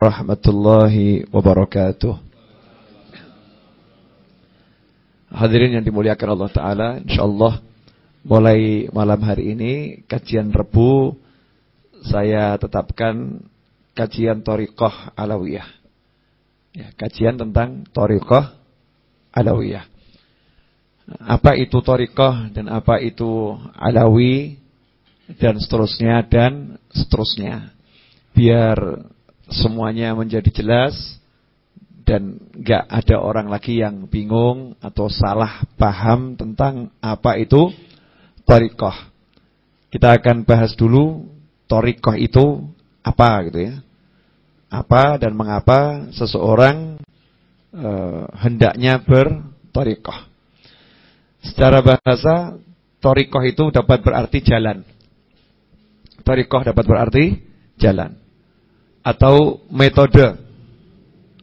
warahmatullahi wabarakatuh. Hadirin yang dimuliakan Allah Ta'ala InsyaAllah mulai malam hari ini Kajian Rebu Saya tetapkan Kajian Torikoh Alawiyah. Ya, Kajian tentang Torikoh Alawiyah. Apa itu Torikoh dan apa itu Alawi Dan seterusnya dan seterusnya. Biar semuanya menjadi jelas dan nggak ada orang lagi yang bingung atau salah paham tentang apa itu torikoh. Kita akan bahas dulu torikoh itu apa gitu ya. Apa dan mengapa seseorang e, hendaknya bertorikoh. Secara bahasa torikoh itu dapat berarti jalan. Torikoh dapat berarti jalan atau metode.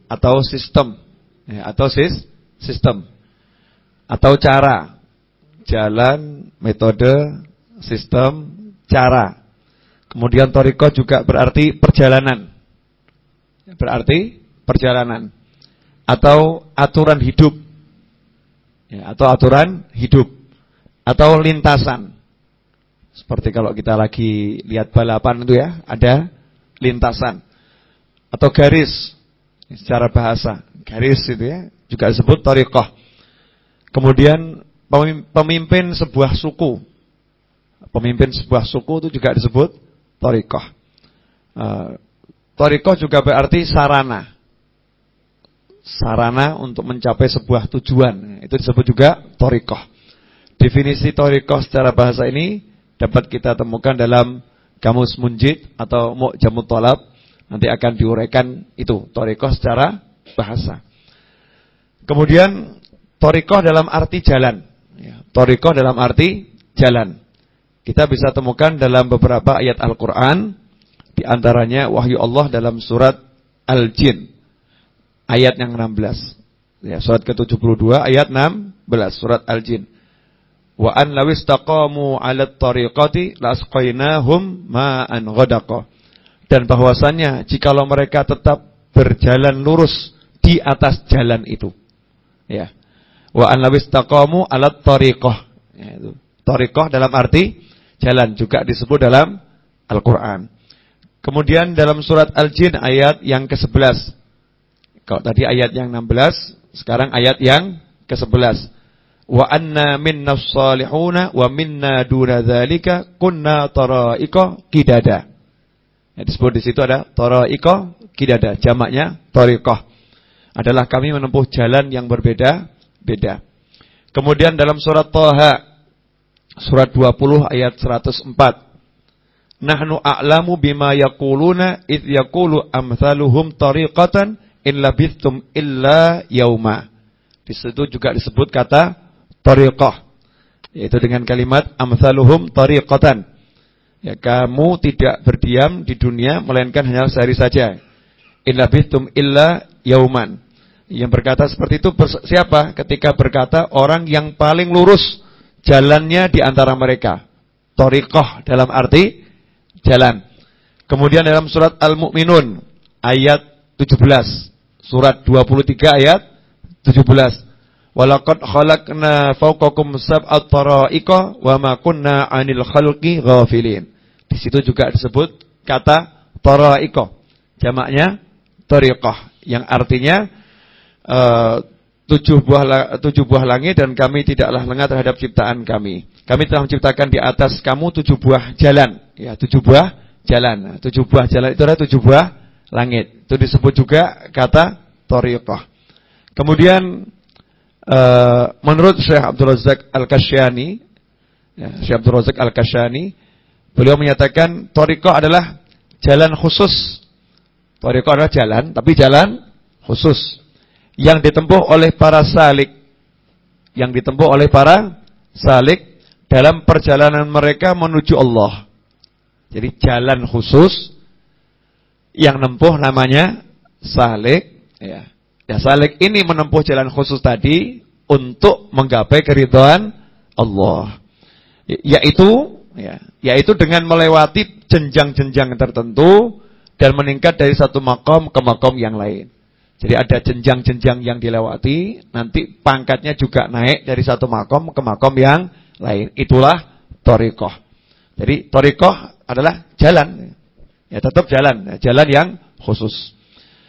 Atau sistem. Ya, atau sis, sistem. Atau cara. Jalan metode sistem cara. Kemudian toriko juga berarti perjalanan. Berarti perjalanan. Atau aturan hidup. Ya, atau aturan hidup. Atau lintasan. Seperti kalau kita lagi lihat balapan itu ya ada lintasan atau garis secara bahasa. Garis itu ya juga disebut tariqah. Kemudian pemimpin sebuah suku. Pemimpin sebuah suku itu juga disebut tariqah. Uh, juga berarti sarana. Sarana untuk mencapai sebuah tujuan. Itu disebut juga tariqah. Definisi tariqah secara bahasa ini dapat kita temukan dalam Kamus Munjid atau Mu'jamut Talab Nanti akan diuraikan itu torikoh secara bahasa. Kemudian torikoh dalam arti jalan. Ya, torikoh dalam arti jalan. Kita bisa temukan dalam beberapa ayat Al-Quran. Di antaranya wahyu Allah dalam surat Al-Jin. Ayat yang 16. Ya, surat ke-72 ayat 16 surat Al-Jin. Wa an lawistaqamu 'ala at-tariqati lasqainahum ma'an ghadaqa dan bahwasannya jikalau mereka tetap berjalan lurus di atas jalan itu. Ya. Wa an lawistaqamu ala tariqah. Ya. Tariqah dalam arti jalan juga disebut dalam Al-Qur'an. Kemudian dalam surat Al-Jin ayat yang ke-11. Kalau tadi ayat yang 16, sekarang ayat yang ke-11. Wa anna minna salihuna wa minna duna dzalika kunna tara'iqa qidada. Yang disebut di situ ada tara'iqah kidada, jamaknya tariqah. Adalah kami menempuh jalan yang berbeda-beda. Kemudian dalam surat Thaha surat 20 ayat 104 Nahnu a'lamu bima yaquluna id yaqulu amsaluhum tariqatan in labithtum illa yauma. Di situ juga disebut kata tariqah yaitu dengan kalimat amsaluhum tariqatan Ya, kamu tidak berdiam di dunia melainkan hanya sehari saja. Illa bitum illa yauman. Yang berkata seperti itu siapa? Ketika berkata orang yang paling lurus jalannya di antara mereka. Torikoh dalam arti jalan. Kemudian dalam surat Al-Mu'minun ayat 17. Surat 23 ayat 17. Walaqad khalaqna fawqakum sab'at tara'iqa wa ma kunna 'anil khalqi ghafilin. Di situ juga disebut kata tara'iqa. Jamaknya tariqah yang artinya uh, tujuh buah tujuh buah langit dan kami tidaklah lengah terhadap ciptaan kami. Kami telah menciptakan di atas kamu tujuh buah jalan, ya, tujuh buah jalan. Tujuh buah jalan itu adalah tujuh buah langit. Itu disebut juga kata tariqah. Kemudian Eh, menurut Syekh Abdul Razak Al-Kasyani, ya, Syekh Abdul Razak Al-Kasyani, beliau menyatakan toriko adalah jalan khusus. Toriko adalah jalan, tapi jalan khusus yang ditempuh oleh para salik, yang ditempuh oleh para salik dalam perjalanan mereka menuju Allah. Jadi jalan khusus yang nempuh namanya salik, ya. Ya salik ini menempuh jalan khusus tadi untuk menggapai keridhaan Allah. Yaitu ya, yaitu dengan melewati jenjang-jenjang tertentu dan meningkat dari satu makom ke makom yang lain. Jadi ada jenjang-jenjang yang dilewati, nanti pangkatnya juga naik dari satu makom ke makom yang lain. Itulah torikoh. Jadi torikoh adalah jalan. Ya tetap jalan, jalan yang khusus.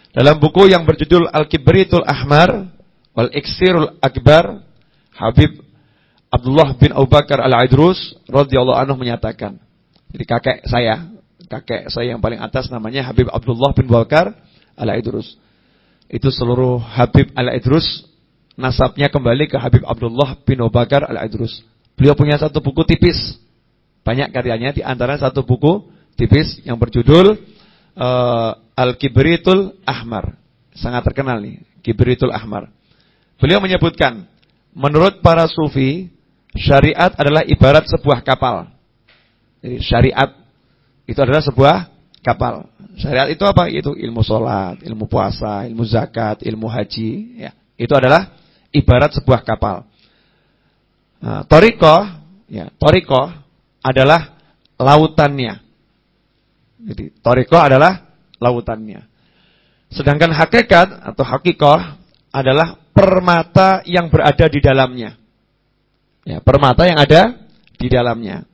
Dalam buku yang berjudul Al-Kibritul Ahmar wal Iksirul Akbar, Habib Abdullah bin Abu Bakar Al-Aidrus radhiyallahu anhu menyatakan. Jadi kakek saya, kakek saya yang paling atas namanya Habib Abdullah bin Bakar Al-Aidrus. Itu seluruh Habib Al-Aidrus nasabnya kembali ke Habib Abdullah bin Abu Bakar Al-Aidrus. Beliau punya satu buku tipis. Banyak karyanya di antara satu buku tipis yang berjudul uh, Al-Kibritul Ahmar. Sangat terkenal nih, Kibritul Ahmar. Beliau menyebutkan, menurut para sufi, syariat adalah ibarat sebuah kapal. Jadi syariat itu adalah sebuah kapal. Syariat itu apa? Itu ilmu sholat, ilmu puasa, ilmu zakat, ilmu haji. Ya, itu adalah ibarat sebuah kapal. Nah, toriko, ya, toriko adalah lautannya. Jadi toriko adalah lautannya. Sedangkan hakikat atau hakikoh adalah permata yang berada di dalamnya. Ya, permata yang ada di dalamnya.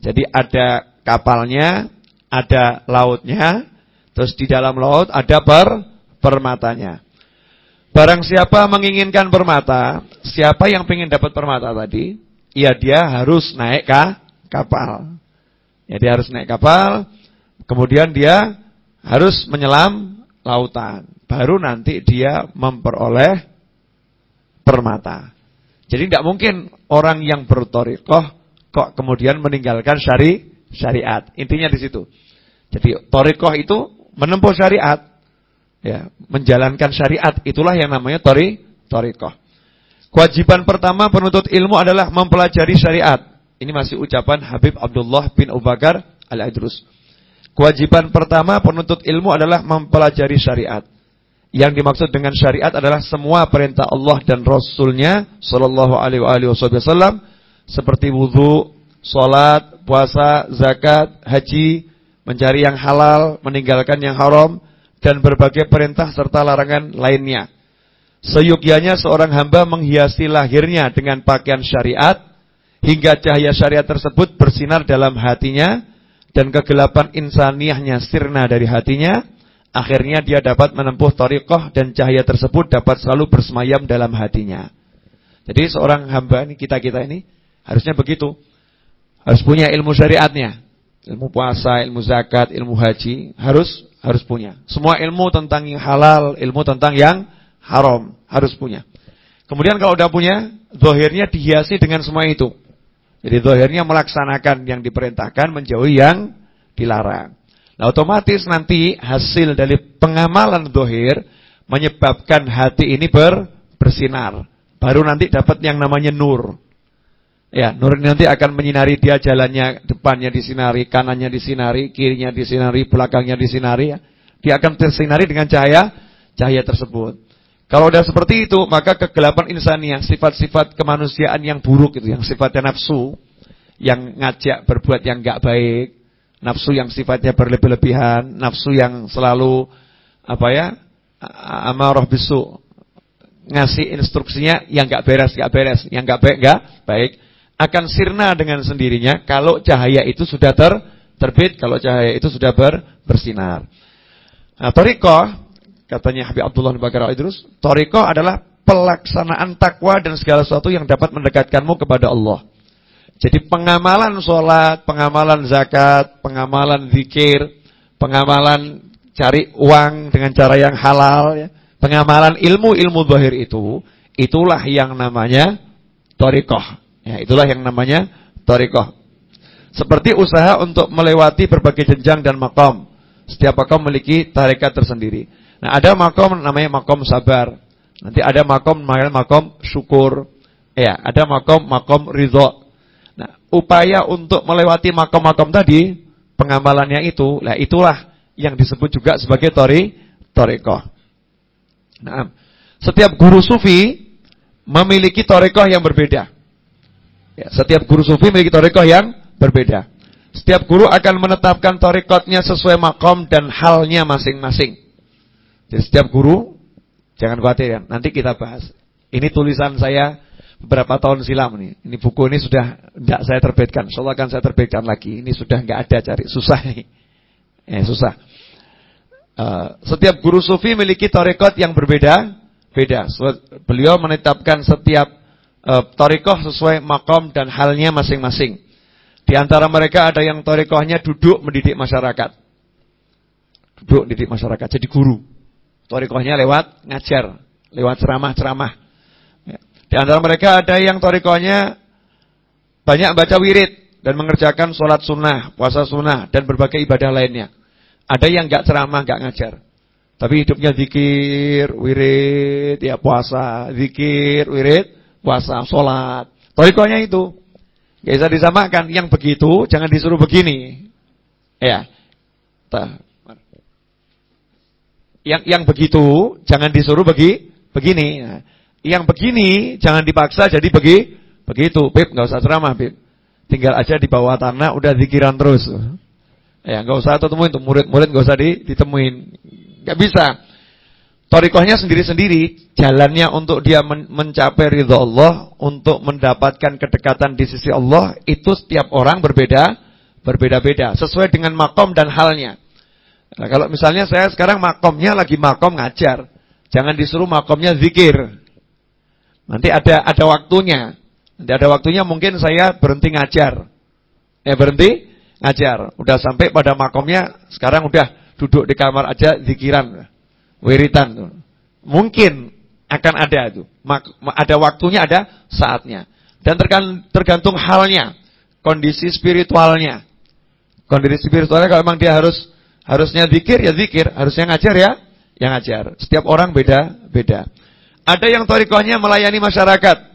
Jadi ada kapalnya, ada lautnya, terus di dalam laut ada per permatanya. Barang siapa menginginkan permata, siapa yang ingin dapat permata tadi, ya dia harus naik ke kapal. Ya dia harus naik kapal, kemudian dia harus menyelam lautan. Baru nanti dia memperoleh permata. Jadi tidak mungkin orang yang bertorikoh kok kemudian meninggalkan syari syariat. Intinya di situ. Jadi torikoh itu menempuh syariat ya, menjalankan syariat itulah yang namanya tori torikoh. Kewajiban pertama penuntut ilmu adalah mempelajari syariat. Ini masih ucapan Habib Abdullah bin Abu Bakar Al-Idrus. Kewajiban pertama penuntut ilmu adalah mempelajari syariat. Yang dimaksud dengan syariat adalah semua perintah Allah dan Rasulnya Sallallahu alaihi wasallam seperti wudhu, sholat, puasa, zakat, haji, mencari yang halal, meninggalkan yang haram, dan berbagai perintah serta larangan lainnya. Seyukianya seorang hamba menghiasi lahirnya dengan pakaian syariat hingga cahaya syariat tersebut bersinar dalam hatinya dan kegelapan insaniahnya sirna dari hatinya, akhirnya dia dapat menempuh tariqah dan cahaya tersebut dapat selalu bersemayam dalam hatinya. Jadi seorang hamba ini kita-kita ini harusnya begitu. Harus punya ilmu syariatnya. Ilmu puasa, ilmu zakat, ilmu haji harus harus punya. Semua ilmu tentang yang halal, ilmu tentang yang haram harus punya. Kemudian kalau udah punya, zahirnya dihiasi dengan semua itu. Jadi zahirnya melaksanakan yang diperintahkan, menjauhi yang dilarang. Nah, otomatis nanti hasil dari pengamalan zahir menyebabkan hati ini ber, bersinar. Baru nanti dapat yang namanya nur. Ya, nur nanti akan menyinari dia jalannya, depannya disinari, kanannya disinari, kirinya disinari, belakangnya disinari ya. Dia akan tersinari dengan cahaya cahaya tersebut. Kalau udah seperti itu, maka kegelapan insania, sifat-sifat kemanusiaan yang buruk itu, yang sifatnya nafsu, yang ngajak berbuat yang enggak baik, nafsu yang sifatnya berlebih-lebihan, nafsu yang selalu apa ya? amarah bisu, ngasih instruksinya yang enggak beres, enggak beres, yang enggak baik, enggak baik akan sirna dengan sendirinya kalau cahaya itu sudah ter, terbit, kalau cahaya itu sudah ber, bersinar. Nah, toriko, katanya Habib Abdullah bin Bakar al-Idrus, toriko adalah pelaksanaan takwa dan segala sesuatu yang dapat mendekatkanmu kepada Allah. Jadi pengamalan sholat, pengamalan zakat, pengamalan zikir, pengamalan cari uang dengan cara yang halal, ya. pengamalan ilmu-ilmu zahir itu, itulah yang namanya torikoh. Ya, itulah yang namanya torikoh. Seperti usaha untuk melewati berbagai jenjang dan makom. Setiap makom memiliki tarikat tersendiri. Nah, ada makom namanya makom sabar. Nanti ada makom namanya makom syukur. Ya, ada makom makom ridho. Nah, upaya untuk melewati makom-makom tadi, pengamalannya itu, lah itulah yang disebut juga sebagai tori torikoh. Nah, setiap guru sufi memiliki torikoh yang berbeda. Ya, setiap guru sufi memiliki torikoh yang berbeda. Setiap guru akan menetapkan torikotnya sesuai makom dan halnya masing-masing. Jadi setiap guru, jangan khawatir ya, nanti kita bahas. Ini tulisan saya beberapa tahun silam nih. Ini buku ini sudah tidak saya terbitkan. Insyaallah akan saya terbitkan lagi. Ini sudah nggak ada cari susah nih. Eh susah. Uh, setiap guru sufi memiliki torikot yang berbeda, beda. Beliau menetapkan setiap uh, torikoh sesuai makom dan halnya masing-masing. Di antara mereka ada yang torikohnya duduk mendidik masyarakat. Duduk mendidik masyarakat, jadi guru. Torikohnya lewat ngajar, lewat ceramah-ceramah. Ya. Di antara mereka ada yang torikohnya banyak baca wirid dan mengerjakan sholat sunnah, puasa sunnah, dan berbagai ibadah lainnya. Ada yang gak ceramah, gak ngajar. Tapi hidupnya zikir, wirid, ya puasa, zikir, wirid, puasa, sholat. Torikohnya itu. Gak bisa disamakan. Yang begitu jangan disuruh begini. Ya. Yang yang begitu jangan disuruh begi begini. Yang begini jangan dipaksa jadi begi begitu. Bib nggak usah ceramah, Bib. Tinggal aja di bawah tanah udah zikiran terus. Ya, nggak usah temuin tuh murid-murid nggak usah ditemuin. Nggak bisa. Torikohnya sendiri-sendiri, jalannya untuk dia men mencapai ridho Allah, untuk mendapatkan kedekatan di sisi Allah, itu setiap orang berbeda, berbeda-beda, sesuai dengan makom dan halnya. Nah, kalau misalnya saya sekarang makomnya lagi makom ngajar, jangan disuruh makomnya zikir. Nanti ada ada waktunya, nanti ada waktunya mungkin saya berhenti ngajar, eh berhenti ngajar, udah sampai pada makomnya, sekarang udah duduk di kamar aja zikiran wiritan. Mungkin akan ada itu. Ada waktunya, ada saatnya. Dan tergantung halnya, kondisi spiritualnya. Kondisi spiritualnya kalau memang dia harus harusnya zikir ya zikir, harusnya ngajar ya yang ngajar. Setiap orang beda-beda. Ada yang torikohnya melayani masyarakat.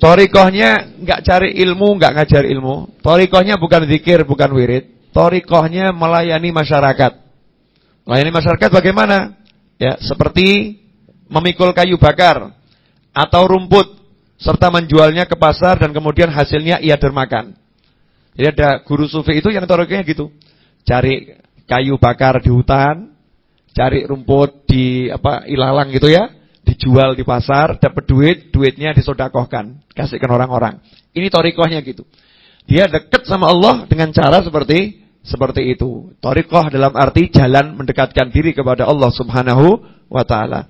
Torikohnya nggak cari ilmu, nggak ngajar ilmu. Torikohnya bukan zikir, bukan wirid. Torikohnya melayani masyarakat. Melayani masyarakat bagaimana? Ya, seperti memikul kayu bakar atau rumput serta menjualnya ke pasar dan kemudian hasilnya ia dermakan. Jadi ada guru sufi itu yang toroknya gitu. Cari kayu bakar di hutan, cari rumput di apa ilalang gitu ya, dijual di pasar, dapat duit, duitnya disodakohkan, kasihkan orang-orang. Ini torikohnya gitu. Dia dekat sama Allah dengan cara seperti seperti itu. Torikoh dalam arti jalan mendekatkan diri kepada Allah subhanahu wa ta'ala.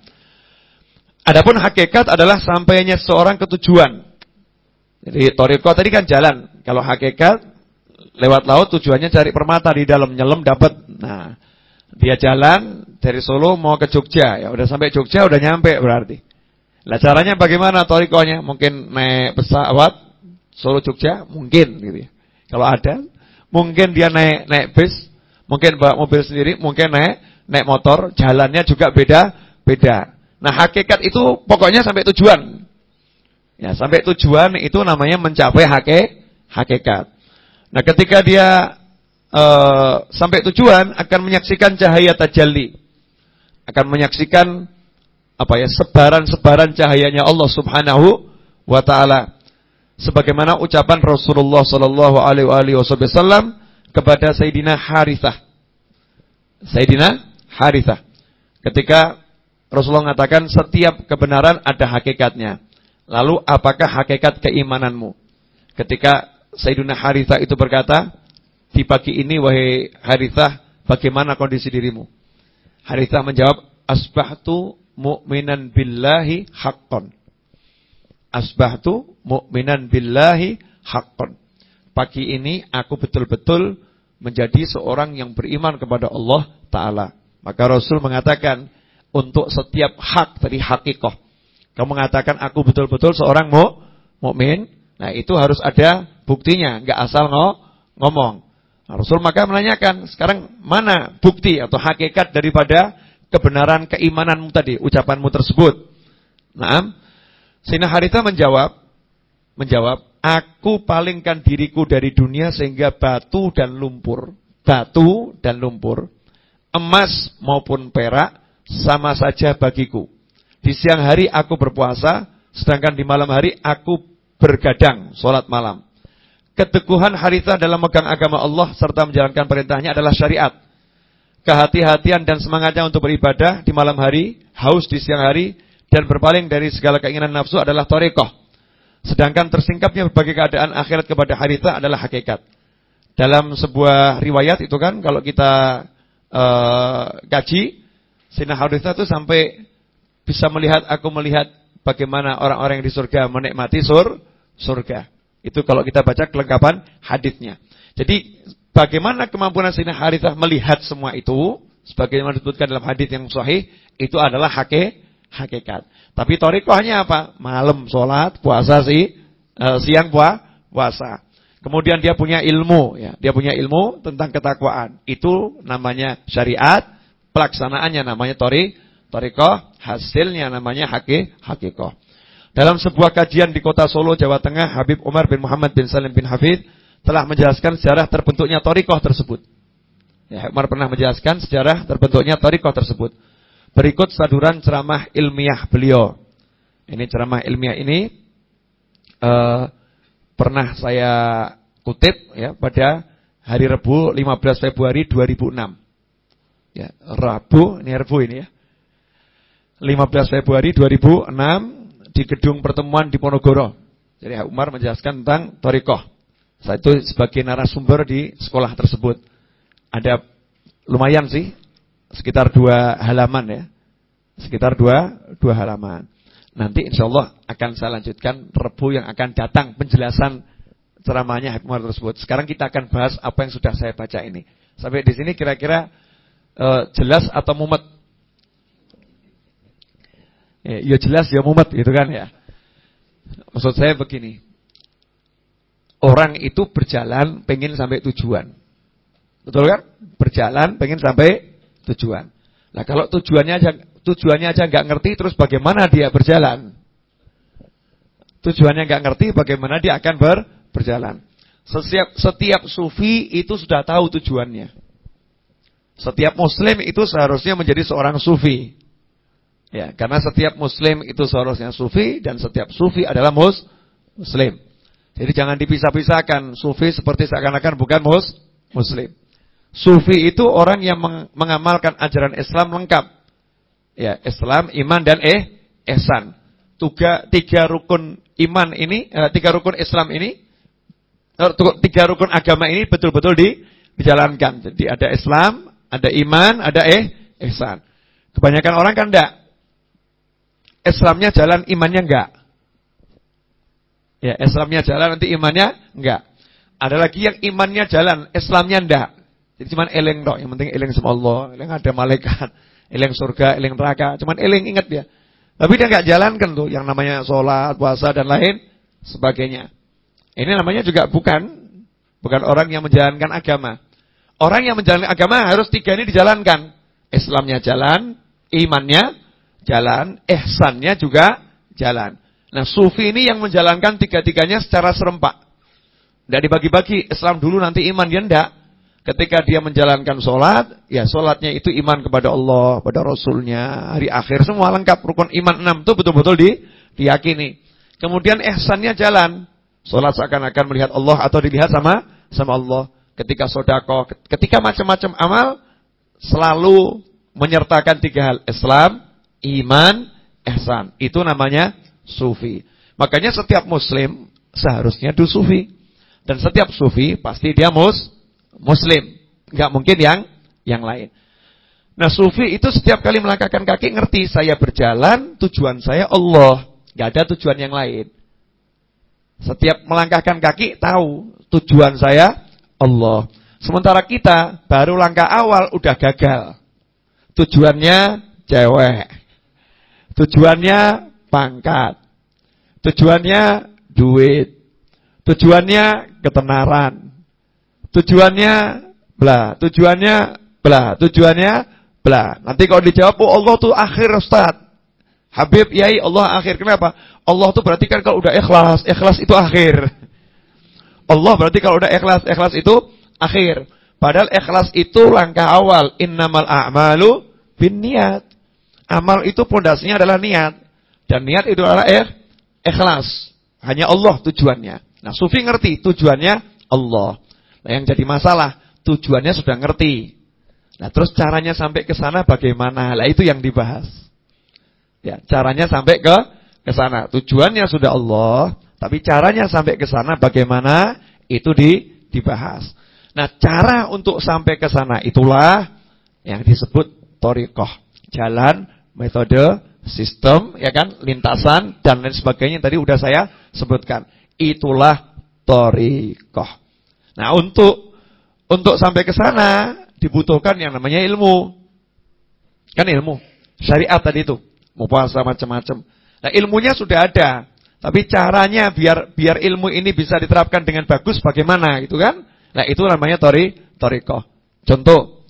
Adapun hakikat adalah sampainya seorang ke tujuan. Jadi torikoh tadi kan jalan. Kalau hakikat lewat laut tujuannya cari permata di dalam nyelam dapat. Nah, dia jalan dari Solo mau ke Jogja. Ya udah sampai Jogja udah nyampe berarti. Lah caranya bagaimana torikohnya? Mungkin naik pesawat Solo Jogja mungkin gitu ya. Kalau ada Mungkin dia naik naik bis, mungkin bawa mobil sendiri, mungkin naik naik motor, jalannya juga beda-beda. Nah, hakikat itu pokoknya sampai tujuan. Ya, sampai tujuan itu namanya mencapai hakikat. Nah, ketika dia uh, sampai tujuan akan menyaksikan cahaya tajalli. Akan menyaksikan apa ya, sebaran-sebaran cahayanya Allah Subhanahu wa taala sebagaimana ucapan Rasulullah sallallahu alaihi wasallam kepada Sayyidina Harithah. Sayyidina Harithah. Ketika Rasulullah mengatakan setiap kebenaran ada hakikatnya. Lalu apakah hakikat keimananmu? Ketika Sayyidina Harithah itu berkata, di pagi ini wahai Harithah, bagaimana kondisi dirimu? Harithah menjawab, asbahtu mu'minan billahi haqqan. Asbahtu mu'minan billahi haqqan. Pagi ini aku betul-betul menjadi seorang yang beriman kepada Allah Ta'ala. Maka Rasul mengatakan, untuk setiap hak, tadi hakikoh. Kamu mengatakan aku betul-betul seorang mu, mukmin. Nah itu harus ada buktinya, nggak asal ngo, ngomong. Nah, Rasul maka menanyakan, sekarang mana bukti atau hakikat daripada kebenaran keimananmu tadi, ucapanmu tersebut. Nah, Sina Harita menjawab, menjawab, aku palingkan diriku dari dunia sehingga batu dan lumpur, batu dan lumpur, emas maupun perak sama saja bagiku. Di siang hari aku berpuasa, sedangkan di malam hari aku bergadang sholat malam. Keteguhan harita dalam megang agama Allah serta menjalankan perintahnya adalah syariat. Kehati-hatian dan semangatnya untuk beribadah di malam hari, haus di siang hari, dan berpaling dari segala keinginan nafsu adalah torekoh. Sedangkan tersingkapnya berbagai keadaan akhirat kepada harita adalah hakikat. Dalam sebuah riwayat itu kan, kalau kita uh, kaji, Sina Harita itu sampai bisa melihat, aku melihat bagaimana orang-orang di surga menikmati sur, surga. Itu kalau kita baca kelengkapan hadisnya. Jadi bagaimana kemampuan Sayyidina Harithah melihat semua itu sebagaimana disebutkan dalam hadis yang sahih itu adalah hake, hakikat. Tapi torikohnya apa? Malam sholat, puasa sih, e, siang puah, puasa. Kemudian dia punya ilmu, ya. Dia punya ilmu tentang ketakwaan. Itu namanya syariat, pelaksanaannya namanya tori, torikoh, hasilnya namanya hake, hakikoh. Dalam sebuah kajian di kota Solo, Jawa Tengah, Habib Umar bin Muhammad bin Salim bin Hafid telah menjelaskan sejarah terbentuknya torikoh tersebut. Ya, Umar pernah menjelaskan sejarah terbentuknya torikoh tersebut. Berikut saduran ceramah ilmiah beliau. Ini ceramah ilmiah ini uh, pernah saya kutip ya pada hari Rabu 15 Februari 2006. Ya, Rabu, ini Rabu ini ya. 15 Februari 2006 di gedung pertemuan di Ponorogo. Jadi Umar menjelaskan tentang Torikoh. Saya itu sebagai narasumber di sekolah tersebut. Ada lumayan sih, sekitar dua halaman ya. Sekitar dua, dua halaman. Nanti insya Allah akan saya lanjutkan Rebu yang akan datang penjelasan ceramahnya Habib Umar tersebut. Sekarang kita akan bahas apa yang sudah saya baca ini. Sampai di sini kira-kira uh, jelas atau mumet Ya, ya jelas ya mumet gitu kan ya. Maksud saya begini. Orang itu berjalan pengen sampai tujuan. Betul kan? Berjalan pengen sampai tujuan. Nah kalau tujuannya aja tujuannya aja nggak ngerti terus bagaimana dia berjalan? Tujuannya nggak ngerti bagaimana dia akan ber, berjalan. Setiap setiap sufi itu sudah tahu tujuannya. Setiap muslim itu seharusnya menjadi seorang sufi. Ya, karena setiap muslim itu seharusnya sufi dan setiap sufi adalah mus muslim. Jadi jangan dipisah-pisahkan sufi seperti seakan-akan bukan mus muslim. Sufi itu orang yang mengamalkan ajaran Islam lengkap. Ya, Islam, iman dan eh ihsan. Tiga, tiga rukun iman ini, eh, tiga rukun Islam ini, eh, tiga rukun agama ini betul-betul di, dijalankan. Jadi ada Islam, ada iman, ada eh ihsan. Kebanyakan orang kan enggak Islamnya jalan, imannya enggak. Ya, Islamnya jalan, nanti imannya enggak. Ada lagi yang imannya jalan, Islamnya enggak. Jadi cuma eleng dok, yang penting eleng sama Allah, eleng ada malaikat, eleng surga, eleng neraka, cuma eleng ingat dia. Tapi dia enggak jalankan tuh yang namanya sholat, puasa dan lain sebagainya. Ini namanya juga bukan bukan orang yang menjalankan agama. Orang yang menjalankan agama harus tiga ini dijalankan. Islamnya jalan, imannya jalan, ihsannya juga jalan. Nah, sufi ini yang menjalankan tiga-tiganya secara serempak. Tidak dibagi-bagi, Islam dulu nanti iman, dia tidak. Ketika dia menjalankan sholat, ya sholatnya itu iman kepada Allah, pada Rasulnya, hari akhir, semua lengkap. Rukun iman enam itu betul-betul di, diyakini. Kemudian ihsannya jalan. Sholat seakan-akan melihat Allah atau dilihat sama sama Allah. Ketika sodako, ketika macam-macam amal, selalu menyertakan tiga hal. Islam, iman, ihsan. Itu namanya sufi. Makanya setiap muslim seharusnya du sufi. Dan setiap sufi pasti dia mus muslim. Enggak mungkin yang yang lain. Nah, sufi itu setiap kali melangkahkan kaki ngerti saya berjalan, tujuan saya Allah, enggak ada tujuan yang lain. Setiap melangkahkan kaki tahu tujuan saya Allah. Sementara kita baru langkah awal udah gagal. Tujuannya cewek. Tujuannya pangkat. Tujuannya duit. Tujuannya ketenaran. Tujuannya bla. Tujuannya bla. Tujuannya bla. Nanti kalau dijawab, oh Allah tuh akhir Ustaz. Habib, yai Allah akhir. Kenapa? Allah tuh berarti kan kalau udah ikhlas. Ikhlas itu akhir. Allah berarti kalau udah ikhlas. Ikhlas itu akhir. Padahal ikhlas itu langkah awal. Innamal a'malu bin niat. Amal itu pondasinya adalah niat. Dan niat itu adalah ikhlas. Hanya Allah tujuannya. Nah, sufi ngerti tujuannya Allah. Nah, yang jadi masalah, tujuannya sudah ngerti. Nah, terus caranya sampai ke sana bagaimana? Lah itu yang dibahas. Ya, caranya sampai ke ke sana. Tujuannya sudah Allah, tapi caranya sampai ke sana bagaimana? Itu di dibahas. Nah, cara untuk sampai ke sana itulah yang disebut thariqah. Jalan, metode, sistem, ya kan, lintasan dan lain sebagainya tadi udah saya sebutkan. Itulah thariqah. Nah, untuk untuk sampai ke sana dibutuhkan yang namanya ilmu. Kan ilmu. Syariat tadi itu. Mau puasa macam-macam. Nah, ilmunya sudah ada. Tapi caranya biar biar ilmu ini bisa diterapkan dengan bagus bagaimana gitu kan? Nah, itu namanya tori toriko. Contoh.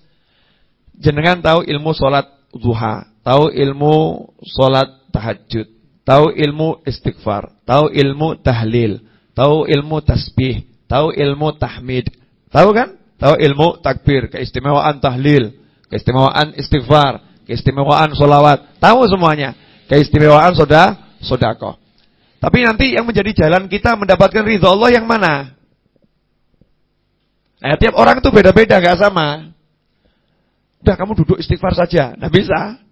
Jenengan tahu ilmu salat duha, tahu ilmu salat tahajud, tahu ilmu istighfar, tahu ilmu tahlil, tahu ilmu tasbih, tahu ilmu tahmid. Tahu kan? Tahu ilmu takbir, keistimewaan tahlil, keistimewaan istighfar, keistimewaan solawat. Tahu semuanya. Keistimewaan soda, sodako. Tapi nanti yang menjadi jalan kita mendapatkan ridho Allah yang mana? Nah, tiap orang itu beda-beda, gak sama. Udah kamu duduk istighfar saja, nggak bisa.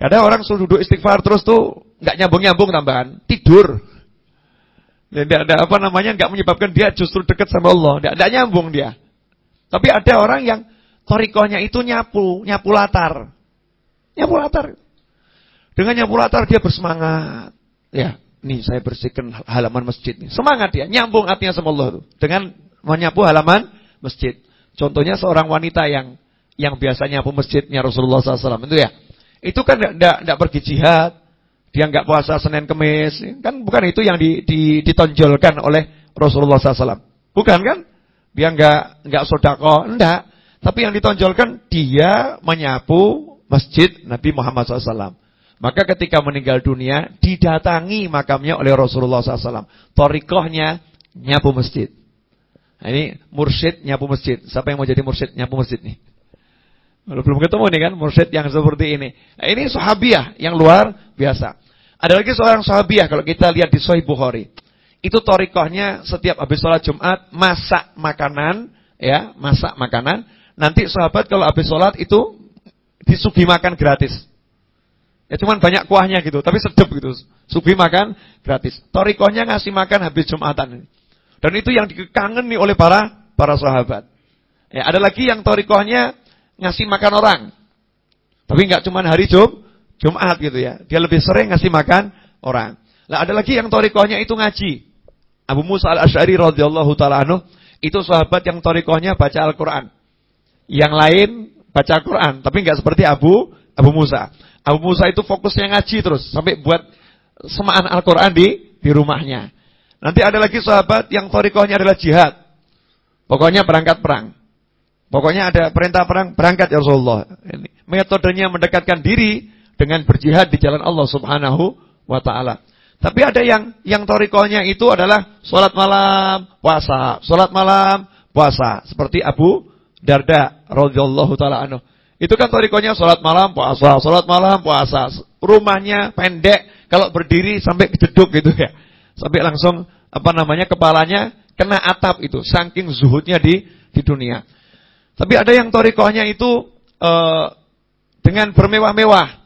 Kadang orang suruh duduk istighfar terus tuh nggak nyambung-nyambung tambahan, tidur. Tidak ada apa namanya nggak menyebabkan dia justru dekat sama Allah, tidak nyambung dia. Tapi ada orang yang torikohnya itu nyapu, nyapu latar. Nyapu latar. Dengan nyapu latar dia bersemangat. Ya, nih saya bersihkan halaman masjid nih. Semangat dia, nyambung artinya sama Allah itu. Dengan menyapu halaman masjid. Contohnya seorang wanita yang yang biasanya nyapu masjidnya Rasulullah SAW itu ya. Itu kan tidak pergi jihad, dia nggak puasa Senin Kemis, kan bukan itu yang di, di, ditonjolkan oleh Rasulullah SAW. Bukan kan? Dia nggak nggak sodako, enggak. Tapi yang ditonjolkan dia menyapu masjid Nabi Muhammad SAW. Maka ketika meninggal dunia didatangi makamnya oleh Rasulullah SAW. Torikohnya nyapu masjid. Nah, ini mursyid nyapu masjid. Siapa yang mau jadi mursyid nyapu masjid nih? Belum ketemu nih kan mursyid yang seperti ini. Nah, ini sahabiah yang luar biasa. Ada lagi seorang sahabiah kalau kita lihat di Sahih Bukhari. Itu torikohnya setiap habis sholat Jumat masak makanan, ya masak makanan. Nanti sahabat kalau habis sholat itu disugi makan gratis. Ya cuman banyak kuahnya gitu, tapi sedap gitu. Sugi makan gratis. Torikohnya ngasih makan habis Jumatan. Dan itu yang dikangeni oleh para para sahabat. Ya, ada lagi yang torikohnya ngasih makan orang. Tapi nggak cuma hari Jum, Jumat gitu ya. Dia lebih sering ngasih makan orang. Nah, ada lagi yang torikohnya itu ngaji. Abu Musa al-Ash'ari radhiyallahu taala anhu itu sahabat yang torikohnya baca Al-Qur'an. Yang lain baca Al-Qur'an, tapi nggak seperti Abu Abu Musa. Abu Musa itu fokusnya ngaji terus sampai buat semaan Al-Qur'an di di rumahnya. Nanti ada lagi sahabat yang torikohnya adalah jihad. Pokoknya berangkat perang. Pokoknya ada perintah perang, berangkat ya Rasulullah. Ini metodenya mendekatkan diri dengan berjihad di jalan Allah Subhanahu wa taala. Tapi ada yang yang torikohnya itu adalah sholat malam, puasa, sholat malam, puasa. Seperti Abu Darda radhiyallahu taala anhu. Itu kan torikohnya sholat malam, puasa, sholat malam, puasa. Rumahnya pendek, kalau berdiri sampai kejeduk gitu ya. Sampai langsung apa namanya kepalanya kena atap itu, saking zuhudnya di di dunia. Tapi ada yang torikohnya itu uh, dengan bermewah-mewah.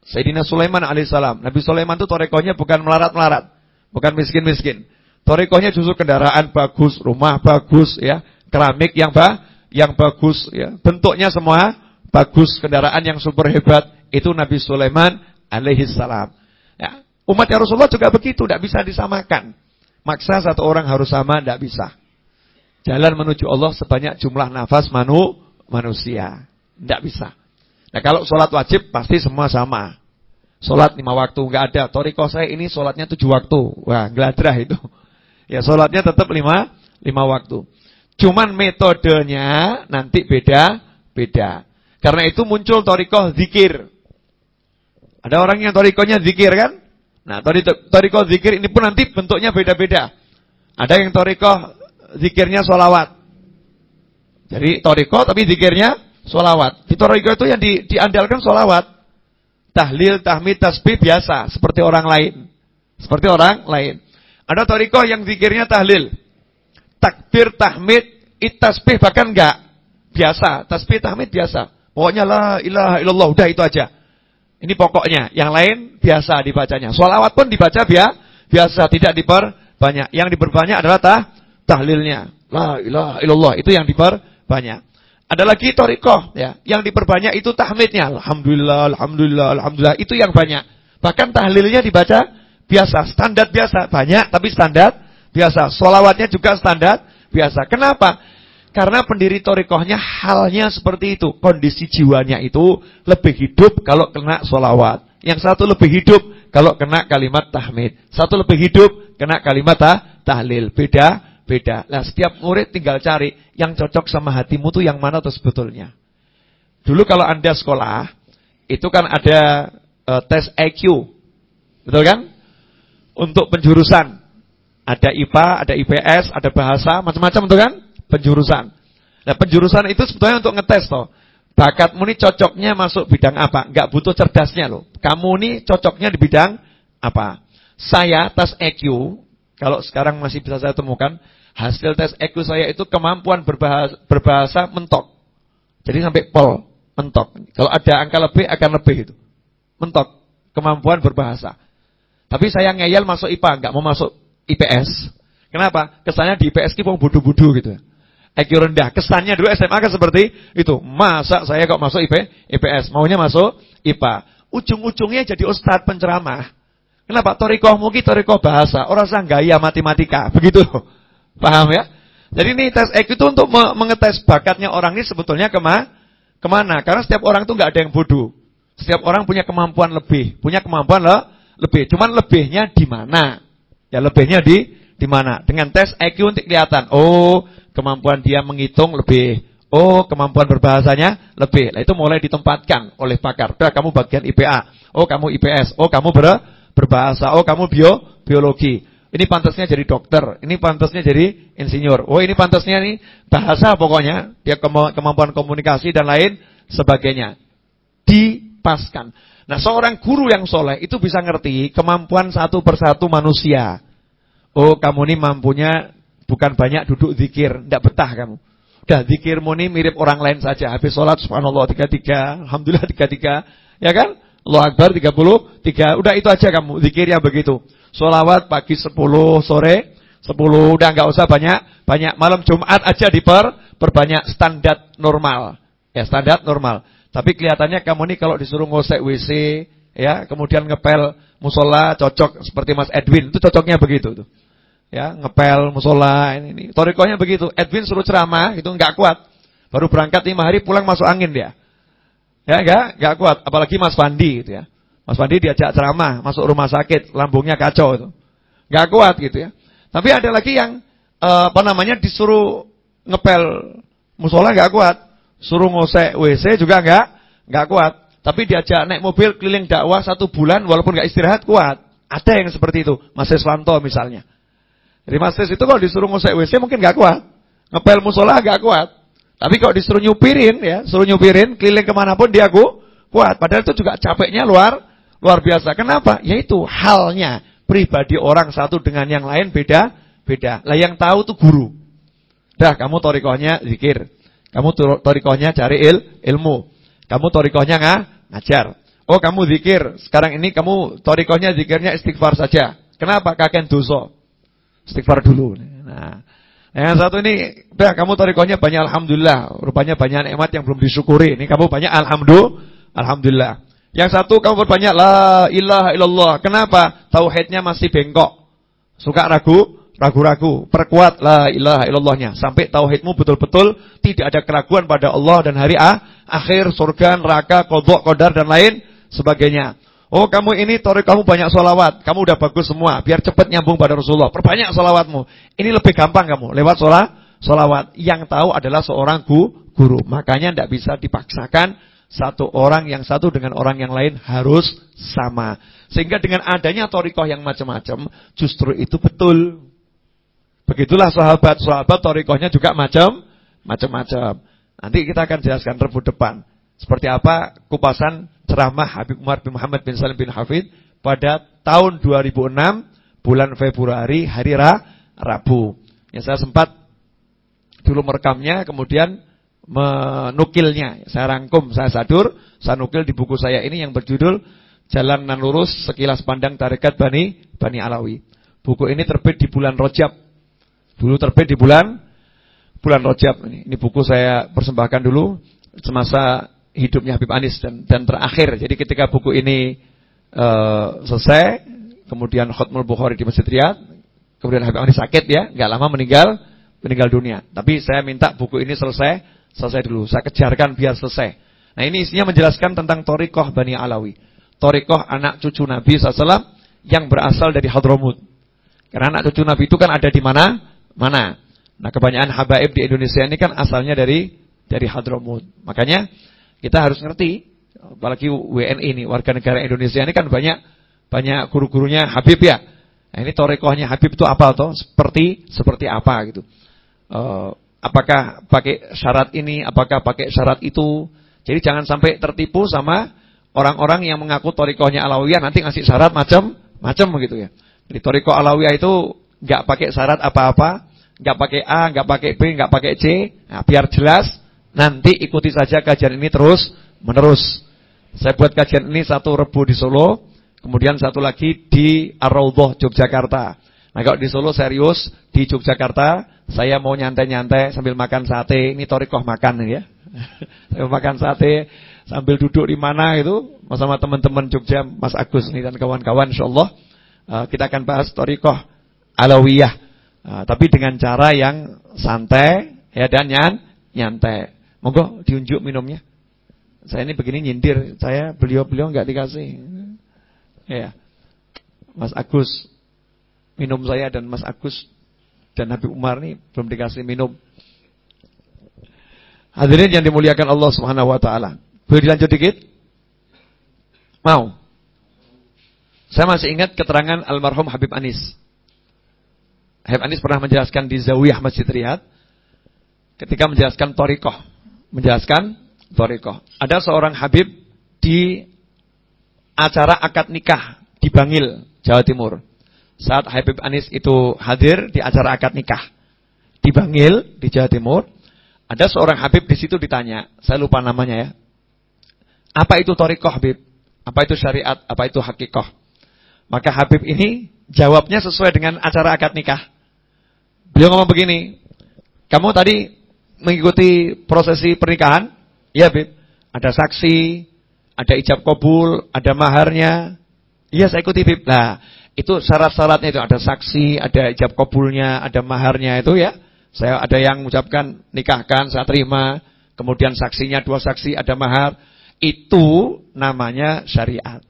Sayyidina Sulaiman alaihissalam. Nabi Sulaiman itu torekohnya bukan melarat-melarat. Bukan miskin-miskin. Torekohnya justru kendaraan bagus, rumah bagus, ya, keramik yang ba yang bagus, ya, bentuknya semua bagus, kendaraan yang super hebat. Itu Nabi Sulaiman alaihissalam. Ya, umatnya Rasulullah juga begitu, tidak bisa disamakan. Maksa satu orang harus sama, tidak bisa. Jalan menuju Allah sebanyak jumlah nafas manu manusia, tidak bisa. Nah kalau sholat wajib pasti semua sama. Sholat lima waktu, nggak ada. Toriko saya ini sholatnya tujuh waktu. Wah, geladrah itu. Ya sholatnya tetap lima, lima waktu. Cuman metodenya nanti beda, beda. Karena itu muncul toriko zikir. Ada orang yang torikonya zikir kan? Nah, toriko zikir ini pun nanti bentuknya beda-beda. Ada yang toriko zikirnya sholawat. Jadi toriko tapi zikirnya sholawat. Di toriko itu yang di, diandalkan sholawat tahlil, tahmid, tasbih biasa seperti orang lain. Seperti orang lain. Ada toriko yang zikirnya tahlil. Takbir, tahmid, itasbih bahkan enggak. Biasa, tasbih, tahmid biasa. Pokoknya la ilaha illallah, udah itu aja. Ini pokoknya. Yang lain biasa dibacanya. Sholawat pun dibaca biasa, tidak diperbanyak. Yang diperbanyak adalah tah, tahlilnya. La ilaha illallah, itu yang diperbanyak. Ada lagi torikoh, ya, yang diperbanyak itu tahmidnya. Alhamdulillah, alhamdulillah, alhamdulillah. Itu yang banyak. Bahkan tahlilnya dibaca biasa, standar biasa. Banyak, tapi standar biasa. Solawatnya juga standar biasa. Kenapa? Karena pendiri torikohnya halnya seperti itu. Kondisi jiwanya itu lebih hidup kalau kena solawat. Yang satu lebih hidup kalau kena kalimat tahmid. Satu lebih hidup kena kalimat tah, tahlil. Beda beda. Nah, setiap murid tinggal cari yang cocok sama hatimu tuh yang mana tuh sebetulnya. Dulu kalau Anda sekolah, itu kan ada uh, tes IQ. Betul kan? Untuk penjurusan. Ada IPA, ada IPS, ada bahasa, macam-macam betul kan? Penjurusan. Nah, penjurusan itu sebetulnya untuk ngetes toh. Bakatmu ini cocoknya masuk bidang apa? Enggak butuh cerdasnya loh. Kamu ini cocoknya di bidang apa? Saya tes IQ, kalau sekarang masih bisa saya temukan, Hasil tes EQ saya itu kemampuan berbahasa, berbahasa mentok. Jadi sampai pol, mentok. Kalau ada angka lebih akan lebih itu. Mentok, kemampuan berbahasa. Tapi saya ngeyel masuk IPA, nggak mau masuk IPS. Kenapa? Kesannya di IPS kita bodoh-bodoh gitu. EQ rendah. Kesannya dulu SMA kan seperti itu. Masa saya kok masuk IP, IPS, maunya masuk IPA. Ujung-ujungnya jadi ustadz penceramah. Kenapa? Torikoh mungkin torikoh bahasa. Orang sang gaya matematika. Begitu. Paham ya? Jadi ini tes IQ itu untuk mengetes bakatnya orang ini sebetulnya kema ke mana? Karena setiap orang itu nggak ada yang bodoh. Setiap orang punya kemampuan lebih, punya kemampuan le lebih. Cuman lebihnya di mana? Ya lebihnya di di mana? Dengan tes IQ untuk kelihatan. Oh, kemampuan dia menghitung lebih. Oh, kemampuan berbahasanya lebih. Nah, itu mulai ditempatkan oleh pakar. Udah kamu bagian IPA. Oh, kamu IPS. Oh, kamu ber berbahasa. Oh, kamu bio biologi. Ini pantasnya jadi dokter, ini pantasnya jadi insinyur. Oh, ini pantasnya nih bahasa pokoknya, dia kemampuan komunikasi dan lain sebagainya. Dipaskan. Nah, seorang guru yang soleh itu bisa ngerti kemampuan satu persatu manusia. Oh, kamu ini mampunya bukan banyak duduk zikir, tidak betah kamu. Udah zikirmu ini mirip orang lain saja. Habis sholat subhanallah tiga tiga, alhamdulillah tiga tiga, ya kan? Allah Akbar tiga puluh tiga, udah itu aja kamu zikirnya begitu. Solawat pagi 10, sore 10, udah nggak usah banyak, banyak malam Jumat aja diper perbanyak standar normal. Ya, standar normal. Tapi kelihatannya kamu nih kalau disuruh ngosek WC, ya, kemudian ngepel musola cocok seperti Mas Edwin, itu cocoknya begitu tuh. Ya, ngepel musola ini, ini. Torikonya begitu. Edwin suruh ceramah, itu nggak kuat. Baru berangkat lima hari pulang masuk angin dia. Ya, enggak, enggak kuat, apalagi Mas Fandi gitu ya. Mas Fandi diajak ceramah, masuk rumah sakit, lambungnya kacau itu. Gak kuat gitu ya. Tapi ada lagi yang uh, apa namanya disuruh ngepel musola gak kuat. Suruh ngosek WC juga gak, gak kuat. Tapi diajak naik mobil keliling dakwah satu bulan walaupun gak istirahat kuat. Ada yang seperti itu. Mas Islanto misalnya. Jadi Mas itu kalau disuruh ngosek WC mungkin gak kuat. Ngepel musola gak kuat. Tapi kalau disuruh nyupirin ya, suruh nyupirin keliling ke mana pun dia aku kuat. Padahal itu juga capeknya luar Luar biasa. Kenapa? Yaitu halnya pribadi orang satu dengan yang lain beda, beda. Lah yang tahu tuh guru. Dah kamu torikohnya zikir. Kamu torikohnya cari il, ilmu. Kamu torikohnya nggak ngajar. Oh kamu zikir. Sekarang ini kamu torikohnya zikirnya istighfar saja. Kenapa? Kakek dosa. Istighfar dulu. Nah, yang satu ini, dah kamu torikohnya banyak alhamdulillah. Rupanya banyak nikmat yang belum disyukuri. Ini kamu banyak alhamdulillah. Alhamdulillah. Yang satu kamu berbanyak la ilaha illallah. Kenapa? Tauhidnya masih bengkok. Suka ragu, ragu-ragu. Perkuat la ilaha illallahnya sampai tauhidmu betul-betul tidak ada keraguan pada Allah dan hari ah, akhir, surga, neraka, qada, qadar dan lain sebagainya. Oh kamu ini tori kamu banyak solawat, kamu udah bagus semua, biar cepat nyambung pada Rasulullah. Perbanyak solawatmu. Ini lebih gampang kamu lewat solawat. Yang tahu adalah seorang guru, makanya tidak bisa dipaksakan satu orang yang satu dengan orang yang lain harus sama. Sehingga dengan adanya torikoh yang macam-macam, justru itu betul. Begitulah sahabat, sahabat torikohnya juga macam, macam-macam. Nanti kita akan jelaskan rebu depan. Seperti apa kupasan ceramah Habib Umar bin Muhammad bin Salim bin Hafid pada tahun 2006 bulan Februari hari Ra, Rabu. Ya saya sempat dulu merekamnya kemudian menukilnya. Saya rangkum, saya sadur, saya nukil di buku saya ini yang berjudul Jalan Nan Lurus Sekilas Pandang Tarekat Bani Bani Alawi. Buku ini terbit di bulan Rojab. Dulu terbit di bulan bulan Rojab ini. Ini buku saya persembahkan dulu semasa hidupnya Habib Anis dan dan terakhir. Jadi ketika buku ini uh, selesai, kemudian Khutmul Bukhari di Masjid Riyad, kemudian Habib Anis sakit ya, nggak lama meninggal meninggal dunia. Tapi saya minta buku ini selesai, selesai dulu. Saya kejarkan biar selesai. Nah ini isinya menjelaskan tentang Torikoh Bani Alawi. Torikoh anak cucu Nabi SAW yang berasal dari Hadramut. Karena anak cucu Nabi itu kan ada di mana? Mana? Nah kebanyakan habaib di Indonesia ini kan asalnya dari dari Hadramut. Makanya kita harus ngerti, apalagi WNI ini warga negara Indonesia ini kan banyak banyak guru-gurunya Habib ya. Nah, ini torikohnya Habib itu apa toh? Seperti seperti apa gitu? Uh, apakah pakai syarat ini? Apakah pakai syarat itu? Jadi jangan sampai tertipu sama orang-orang yang mengaku torikohnya Alawiyah nanti ngasih syarat macam-macam begitu ya. Jadi torikoh Alawiyah itu nggak pakai syarat apa-apa, nggak pakai A, nggak pakai B, nggak pakai C. Nah, biar jelas nanti ikuti saja kajian ini terus menerus. Saya buat kajian ini satu Rebu di Solo, kemudian satu lagi di Ar-Raudhah Yogyakarta. Nah, kalau di Solo serius, di Yogyakarta saya mau nyantai-nyantai sambil makan sate. Ini torikoh makan ya. Saya makan sate sambil duduk di mana itu bersama teman-teman Jogja, Mas Agus ini dan kawan-kawan insyaallah uh, kita akan bahas torikoh alawiyah. Uh, tapi dengan cara yang santai ya dan nyan, nyantai. Monggo diunjuk minumnya. Saya ini begini nyindir, saya beliau-beliau enggak dikasih. Ya. Mas Agus minum saya dan Mas Agus dan Nabi Umar ini belum dikasih minum. Hadirin yang dimuliakan Allah Subhanahu wa taala. Boleh dilanjut dikit? Mau? Saya masih ingat keterangan almarhum Habib Anis. Habib Anis pernah menjelaskan di Zawiyah Masjid Riyad ketika menjelaskan torikoh, menjelaskan torikoh. Ada seorang Habib di acara akad nikah di Bangil, Jawa Timur. Saat Habib Anis itu hadir di acara akad nikah di Bangil di Jawa Timur, ada seorang Habib di situ ditanya, saya lupa namanya ya. Apa itu torikoh Habib? Apa itu syariat? Apa itu hakikoh? Maka Habib ini jawabnya sesuai dengan acara akad nikah. Beliau ngomong begini, kamu tadi mengikuti prosesi pernikahan? Iya Habib. Ada saksi, ada ijab kabul, ada maharnya. Iya saya ikuti Habib. Nah, itu syarat-syaratnya itu ada saksi, ada ijab kabulnya, ada maharnya itu ya. Saya ada yang mengucapkan nikahkan, saya terima. Kemudian saksinya dua saksi, ada mahar. Itu namanya syariat.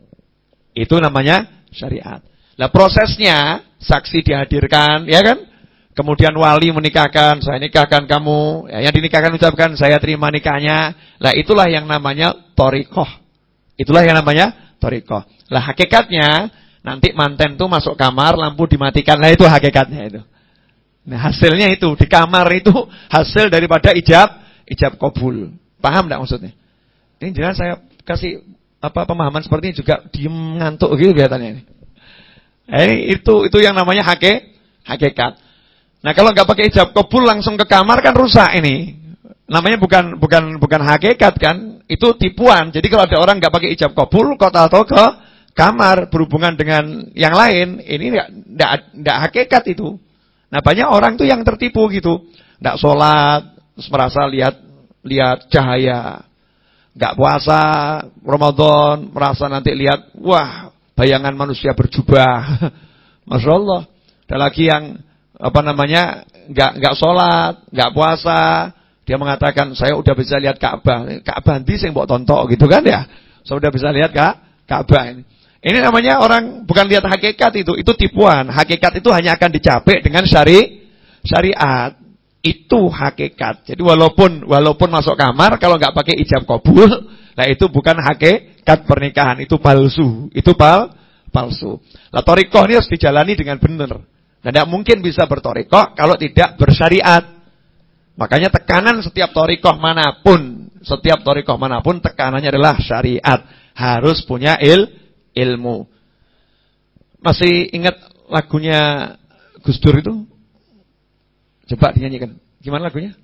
Itu namanya syariat. Nah prosesnya saksi dihadirkan, ya kan? Kemudian wali menikahkan, saya nikahkan kamu. Ya, yang dinikahkan ucapkan, saya terima nikahnya. Nah itulah yang namanya torikoh. Itulah yang namanya torikoh. Lah hakikatnya nanti manten tuh masuk kamar, lampu dimatikan. Nah itu hakikatnya itu. Nah, hasilnya itu di kamar itu hasil daripada ijab ijab kabul. Paham enggak maksudnya? Ini jelas saya kasih apa pemahaman seperti ini juga diem ngantuk gitu kelihatannya ini. Eh, itu itu yang namanya hake, hakikat. Nah, kalau enggak pakai ijab kabul langsung ke kamar kan rusak ini. Namanya bukan bukan bukan hakikat kan? Itu tipuan. Jadi kalau ada orang enggak pakai ijab kabul kok tahu ke kamar berhubungan dengan yang lain, ini enggak enggak hakikat itu. Nah banyak orang tuh yang tertipu gitu. Tidak sholat, merasa lihat lihat cahaya. Tidak puasa, Ramadan, merasa nanti lihat, wah bayangan manusia berjubah. Masya Allah. Ada lagi yang apa namanya nggak nggak sholat, nggak puasa. Dia mengatakan saya udah bisa lihat Ka'bah. Ka'bah nanti saya mau tonton gitu kan ya. Saya udah bisa lihat Ka'bah ini. Ini namanya orang bukan lihat hakikat itu, itu tipuan. Hakikat itu hanya akan dicapai dengan syari syariat. Itu hakikat. Jadi walaupun walaupun masuk kamar kalau nggak pakai ijab kabul, nah itu bukan hakikat pernikahan, itu palsu. Itu pal palsu. Lah torikoh ini harus dijalani dengan benar. Dan tidak mungkin bisa bertorikoh kalau tidak bersyariat. Makanya tekanan setiap torikoh mana pun, setiap torikoh mana pun tekanannya adalah syariat. Harus punya il ilmu. Masih ingat lagunya Gus Dur itu? Coba dinyanyikan. Gimana lagunya?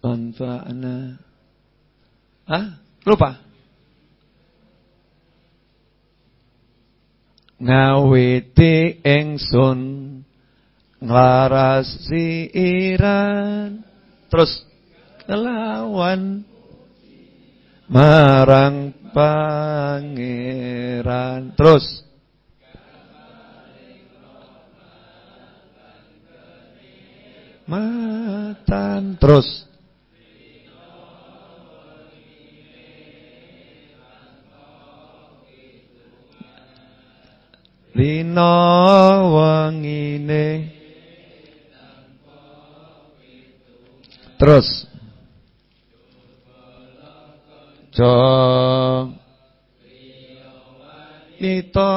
Anfa'na. Hah? Lupa? Ngawiti engsun nglarasi iran terus kelawan marang pangeran. Terus. Matan. Terus. Lino wangine. Terus Jo Nito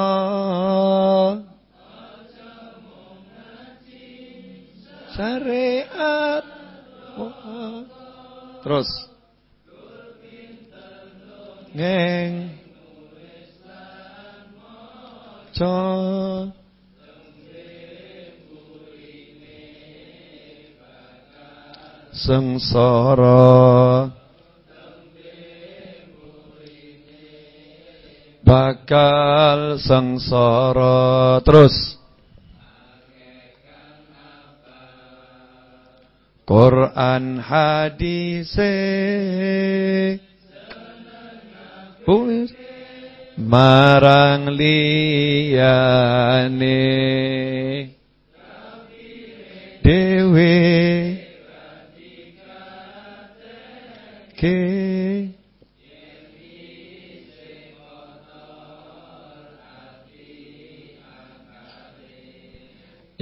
Syariat Terus. Ngeng. Jo Sengsara bakal sengsara. Terus. Quran hadis marang liyane. Dewe. Ke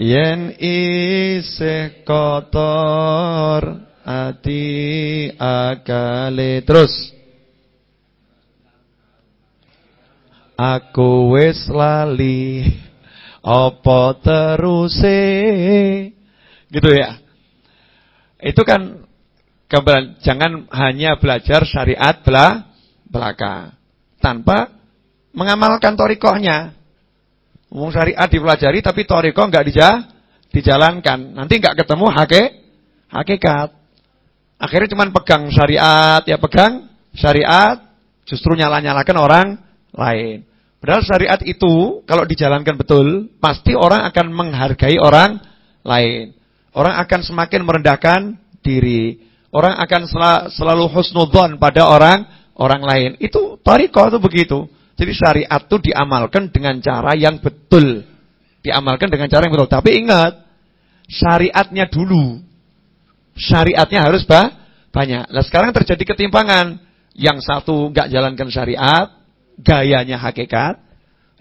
Yen isih kotor ati akale. Terus. Aku wis lali apa teruse? Gitu ya. Itu kan gambaran jangan hanya belajar syariat bela belaka. Tanpa mengamalkan torikohnya Umum syariat dipelajari tapi toriko nggak dija, dijalankan. Nanti nggak ketemu hake, hakikat. Akhirnya cuma pegang syariat, ya pegang syariat, justru nyala-nyalakan orang lain. Padahal syariat itu kalau dijalankan betul, pasti orang akan menghargai orang lain. Orang akan semakin merendahkan diri. Orang akan selalu husnudzon pada orang orang lain. Itu toriko itu begitu. Jadi syariat itu diamalkan dengan cara yang betul. Diamalkan dengan cara yang betul. Tapi ingat, syariatnya dulu. Syariatnya harus bah, banyak. Nah sekarang terjadi ketimpangan. Yang satu nggak jalankan syariat, gayanya hakikat.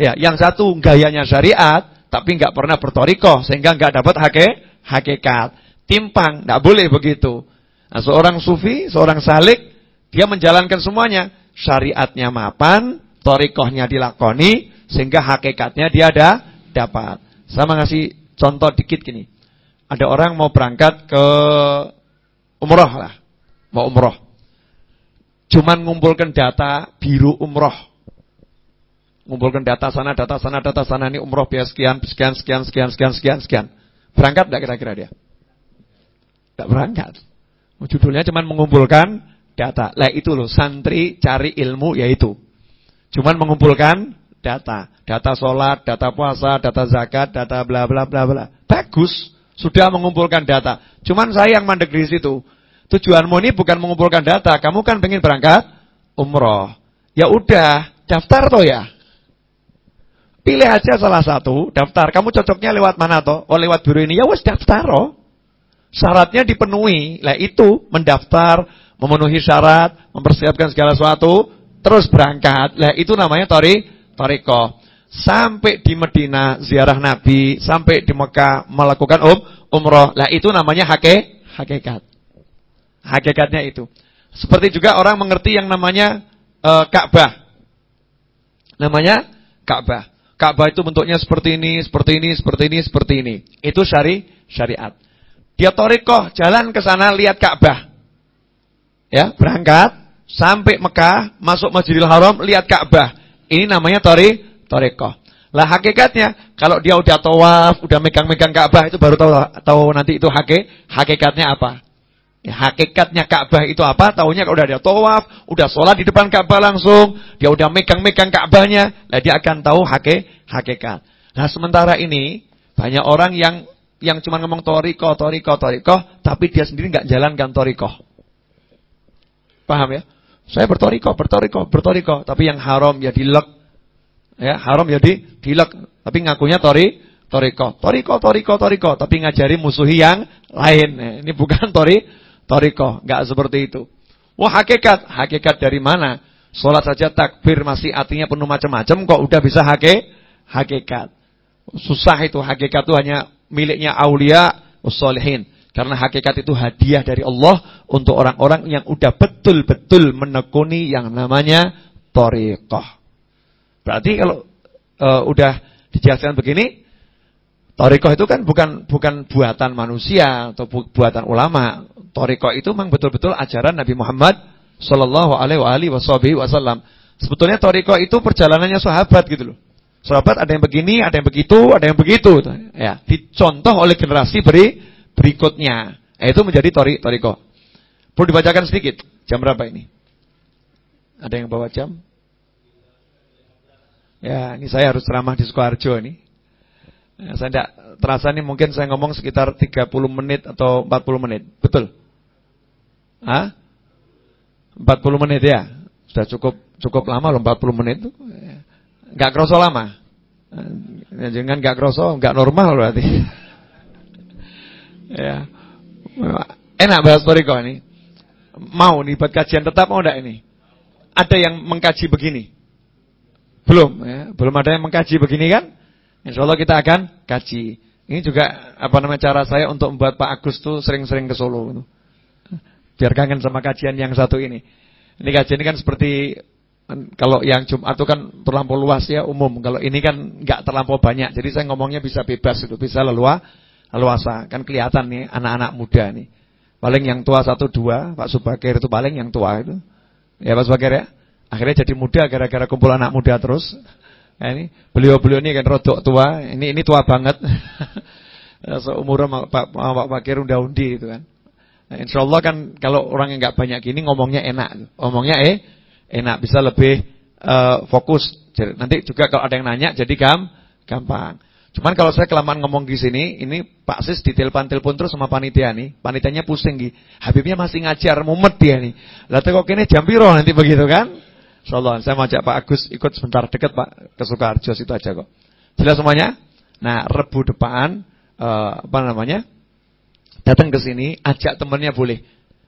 Ya, yang satu gayanya syariat, tapi nggak pernah bertorikoh sehingga nggak dapat hake, hakikat. Timpang, nggak boleh begitu. Nah, seorang sufi, seorang salik, dia menjalankan semuanya. Syariatnya mapan, torikohnya dilakoni sehingga hakikatnya dia ada dapat. Sama ngasih contoh dikit gini. Ada orang mau berangkat ke umroh lah. Mau umroh. Cuman ngumpulkan data biru umroh. Ngumpulkan data sana, data sana, data sana. Ini umroh biaya sekian, sekian, sekian, sekian, sekian, sekian, sekian. Berangkat tidak kira-kira dia? Tidak berangkat. Judulnya cuman mengumpulkan data. Lah itu loh, santri cari ilmu yaitu. Cuman mengumpulkan data. Data sholat, data puasa, data zakat, data bla bla bla bla. Bagus, sudah mengumpulkan data. Cuman saya yang mandek di situ. Tujuanmu ini bukan mengumpulkan data. Kamu kan pengen berangkat umroh. Ya udah, daftar toh ya. Pilih aja salah satu, daftar. Kamu cocoknya lewat mana toh? Oh lewat biro ini. Ya wes daftar toh. Syaratnya dipenuhi. Lah itu mendaftar, memenuhi syarat, mempersiapkan segala sesuatu, terus berangkat. Lah itu namanya tori toriko. Sampai di Medina ziarah Nabi, sampai di Mekah melakukan um, umroh. Lah itu namanya hake, hakikat. Hakikatnya itu. Seperti juga orang mengerti yang namanya uh, Ka'bah. Namanya Ka'bah. Ka'bah itu bentuknya seperti ini, seperti ini, seperti ini, seperti ini. Itu syari syariat. Dia toriko jalan ke sana lihat Ka'bah. Ya, berangkat Sampai Mekah, masuk Masjidil Haram, lihat Ka'bah. Ini namanya tori toriko. Lah hakikatnya kalau dia udah tawaf, udah megang-megang Ka'bah itu baru tahu tahu nanti itu hake, hakikatnya apa. Ya, hakikatnya Ka'bah itu apa? Tahunya kalau udah dia tawaf, udah sholat di depan Ka'bah langsung, dia udah megang-megang Ka'bahnya, lah dia akan tahu hake, hakikat. Nah, sementara ini banyak orang yang yang cuma ngomong toriko, toriko, toriko, tapi dia sendiri nggak jalankan toriko. Paham ya? Saya bertoriko, bertoriko, bertoriko, tapi yang haram ya dilek, Ya, haram ya di dilek, tapi ngakunya tori toriko. Toriko, toriko, toriko, tapi ngajari musuhi yang lain. Nah, ini bukan tori toriko, enggak seperti itu. Wah, hakikat, hakikat dari mana? Salat saja takbir masih artinya penuh macam-macam kok udah bisa hake hakikat. Susah itu hakikat itu hanya miliknya aulia ussolihin. Karena hakikat itu hadiah dari Allah untuk orang-orang yang udah betul-betul menekuni yang namanya torikoh. Berarti kalau uh, udah dijelaskan begini, Toriko itu kan bukan bukan buatan manusia atau bu, buatan ulama. Toriko itu memang betul-betul ajaran Nabi Muhammad Sallallahu Alaihi Wasallam. Sebetulnya Toriko itu perjalanannya sahabat gitu loh. Sahabat ada yang begini, ada yang begitu, ada yang begitu. Ya, dicontoh oleh generasi beri berikutnya. Ya, itu menjadi tori Toriko. Perlu dibacakan sedikit. Jam berapa ini? Ada yang bawa jam? Ya, ini saya harus ceramah di Sukoharjo ini. Ya, saya tidak terasa nih mungkin saya ngomong sekitar 30 menit atau 40 menit. Betul? Hah? 40 menit ya. Sudah cukup cukup lama loh 40 menit itu. Enggak kerasa lama. Ya, jangan enggak kerasa, enggak normal berarti. Ya. Enak bahas Toriko ini. Mau nih buat kajian tetap mau enggak ini? Ada yang mengkaji begini. Belum ya, belum ada yang mengkaji begini kan? Insya Allah kita akan kaji. Ini juga apa namanya cara saya untuk membuat Pak Agus tuh sering-sering ke Solo gitu. Biar kangen sama kajian yang satu ini. Ini kajian ini kan seperti kalau yang Jumat itu kan terlampau luas ya umum. Kalau ini kan nggak terlampau banyak. Jadi saya ngomongnya bisa bebas itu, bisa leluasa, leluasa. Kan kelihatan nih anak-anak muda nih. Paling yang tua satu dua, Pak Subakir itu paling yang tua itu. Ya Pak Subakir ya. Akhirnya jadi muda gara-gara kumpul anak muda terus. Nah, ini beliau-beliau ini kan rodok tua, ini ini tua banget. Seumur Pak Pak Fakir undi itu kan. Nah, insya Allah kan kalau orang yang nggak banyak gini ngomongnya enak, ngomongnya eh enak bisa lebih uh, fokus. Nanti juga kalau ada yang nanya jadi gam gampang. Cuman kalau saya kelamaan ngomong di sini, ini Pak Sis ditelepon-telepon terus sama panitia nih. Panitianya pusing gitu. Habibnya masih ngajar, mumet dia nih. Lah kok kini jam piro nanti begitu kan? Insyaallah saya mau ajak Pak Agus ikut sebentar dekat Pak ke Sukoharjo situ aja kok. Jelas semuanya? Nah, Rebu depan uh, apa namanya? Datang ke sini, ajak temannya boleh.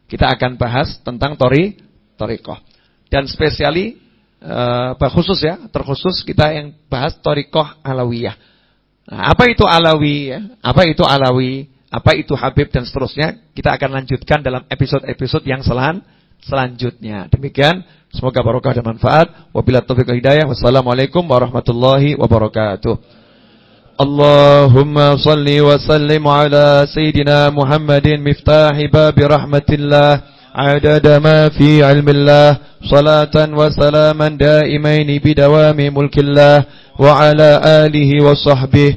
Kita akan bahas tentang tori torikoh. Dan spesiali uh, khusus ya, terkhusus kita yang bahas torikoh alawiyah. Nah, apa itu alawi ya? Apa itu alawi? Apa itu Habib dan seterusnya? Kita akan lanjutkan dalam episode-episode yang selan selanjutnya. Demikian Semoga barokah dan manfaat. Wabillahi taufiq hidayah. Wassalamualaikum warahmatullahi wabarakatuh. Allahumma salli wa sallim ala sayyidina Muhammadin miftahi rahmatillah عدد ما في علم الله صلاة وسلاما دائمين بدوام ملك الله وعلى آله وصحبه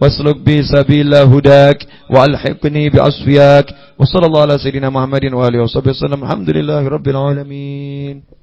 واسلك بي سبيل هداك والحقني بأصفياك وصلى الله على سيدنا محمد وآله وصحبه وسلم. الحمد لله رب العالمين.